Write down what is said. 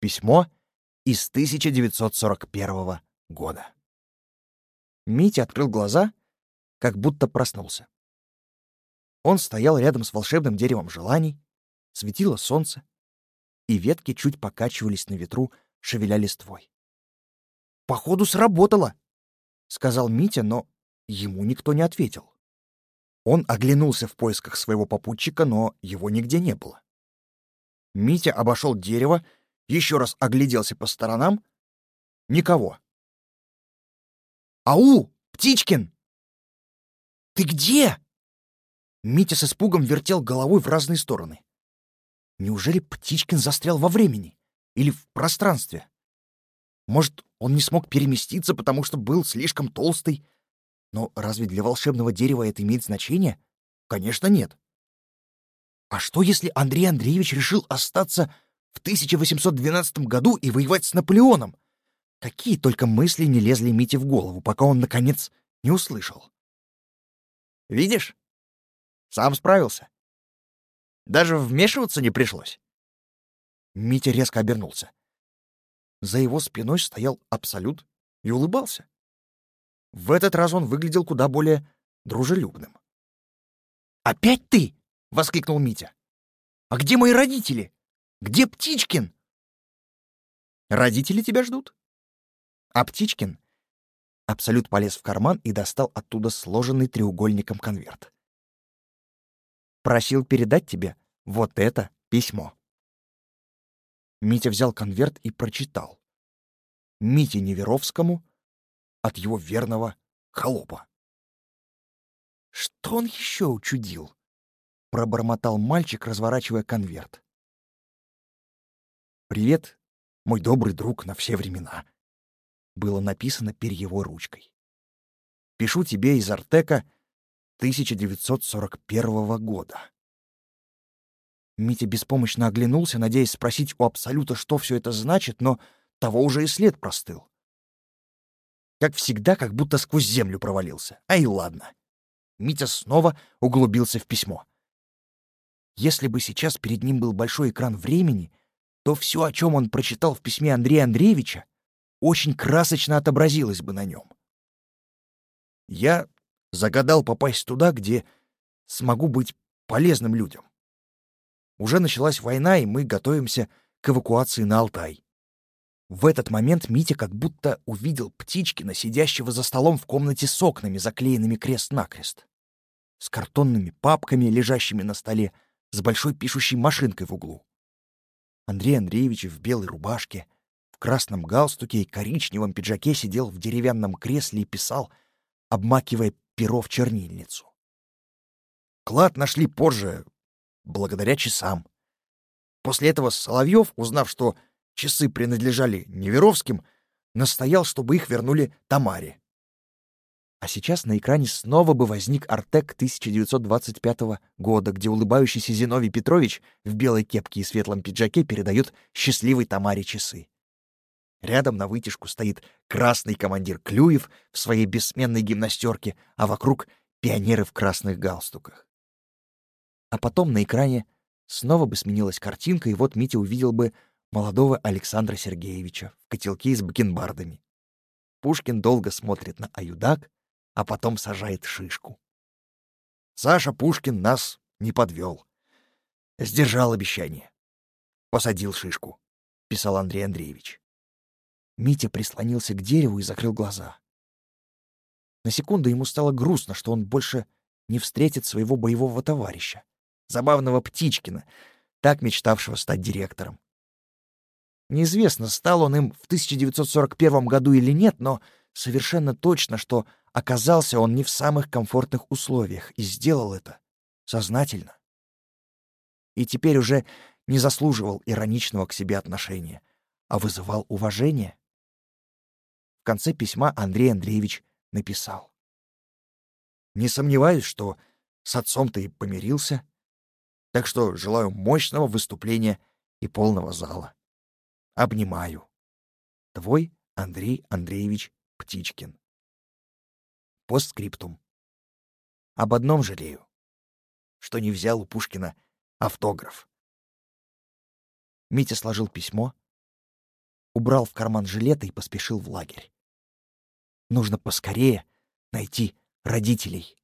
Письмо из 1941 года. Митя открыл глаза, как будто проснулся. Он стоял рядом с волшебным деревом желаний, светило солнце, и ветки чуть покачивались на ветру, шевеля листвой. «Походу, сработало!» — сказал Митя, но ему никто не ответил. Он оглянулся в поисках своего попутчика, но его нигде не было. Митя обошел дерево, еще раз огляделся по сторонам. Никого. «Ау, Птичкин!» «Ты где?» Митя с испугом вертел головой в разные стороны. Неужели Птичкин застрял во времени? Или в пространстве? Может, он не смог переместиться, потому что был слишком толстый? Но разве для волшебного дерева это имеет значение? Конечно, нет. А что, если Андрей Андреевич решил остаться в 1812 году и воевать с Наполеоном? Какие только мысли не лезли Мите в голову, пока он, наконец, не услышал. «Видишь? Сам справился. Даже вмешиваться не пришлось». Митя резко обернулся. За его спиной стоял Абсолют и улыбался. В этот раз он выглядел куда более дружелюбным. «Опять ты?» — воскликнул Митя. «А где мои родители? Где Птичкин?» «Родители тебя ждут?» А Птичкин Абсолют полез в карман и достал оттуда сложенный треугольником конверт. «Просил передать тебе вот это письмо». Митя взял конверт и прочитал. Мите Неверовскому от его верного холопа. «Что он еще учудил?» — пробормотал мальчик, разворачивая конверт. «Привет, мой добрый друг на все времена», — было написано перьевой ручкой. «Пишу тебе из Артека 1941 года». Митя беспомощно оглянулся, надеясь спросить у Абсолюта, что все это значит, но того уже и след простыл. Как всегда, как будто сквозь землю провалился. А и ладно. Митя снова углубился в письмо. Если бы сейчас перед ним был большой экран времени, то все, о чем он прочитал в письме Андрея Андреевича, очень красочно отобразилось бы на нем. Я загадал попасть туда, где смогу быть полезным людям. Уже началась война, и мы готовимся к эвакуации на Алтай. В этот момент Митя как будто увидел Птичкина, сидящего за столом в комнате с окнами, заклеенными крест-накрест, с картонными папками, лежащими на столе, с большой пишущей машинкой в углу. Андрей Андреевич в белой рубашке, в красном галстуке и коричневом пиджаке сидел в деревянном кресле и писал, обмакивая перо в чернильницу. Клад нашли позже, благодаря часам. После этого Соловьев, узнав, что часы принадлежали Неверовским, настоял, чтобы их вернули Тамаре. А сейчас на экране снова бы возник Артек 1925 года, где улыбающийся Зиновий Петрович в белой кепке и светлом пиджаке передает счастливой Тамаре часы. Рядом на вытяжку стоит красный командир Клюев в своей бессменной гимнастерке, а вокруг — пионеры в красных галстуках. А потом на экране снова бы сменилась картинка, и вот Митя увидел бы молодого Александра Сергеевича в котелке с бакенбардами. Пушкин долго смотрит на аюдак, а потом сажает шишку. Саша Пушкин нас не подвел. Сдержал обещание. Посадил шишку, писал Андрей Андреевич. Митя прислонился к дереву и закрыл глаза. На секунду ему стало грустно, что он больше не встретит своего боевого товарища, забавного Птичкина, так мечтавшего стать директором. Неизвестно, стал он им в 1941 году или нет, но совершенно точно, что оказался он не в самых комфортных условиях и сделал это сознательно. И теперь уже не заслуживал ироничного к себе отношения, а вызывал уважение. В конце письма Андрей Андреевич написал. «Не сомневаюсь, что с отцом ты помирился, так что желаю мощного выступления и полного зала. Обнимаю. Твой Андрей Андреевич Птичкин. Постскриптум. Об одном жалею, что не взял у Пушкина автограф. Митя сложил письмо, убрал в карман жилета и поспешил в лагерь. Нужно поскорее найти родителей.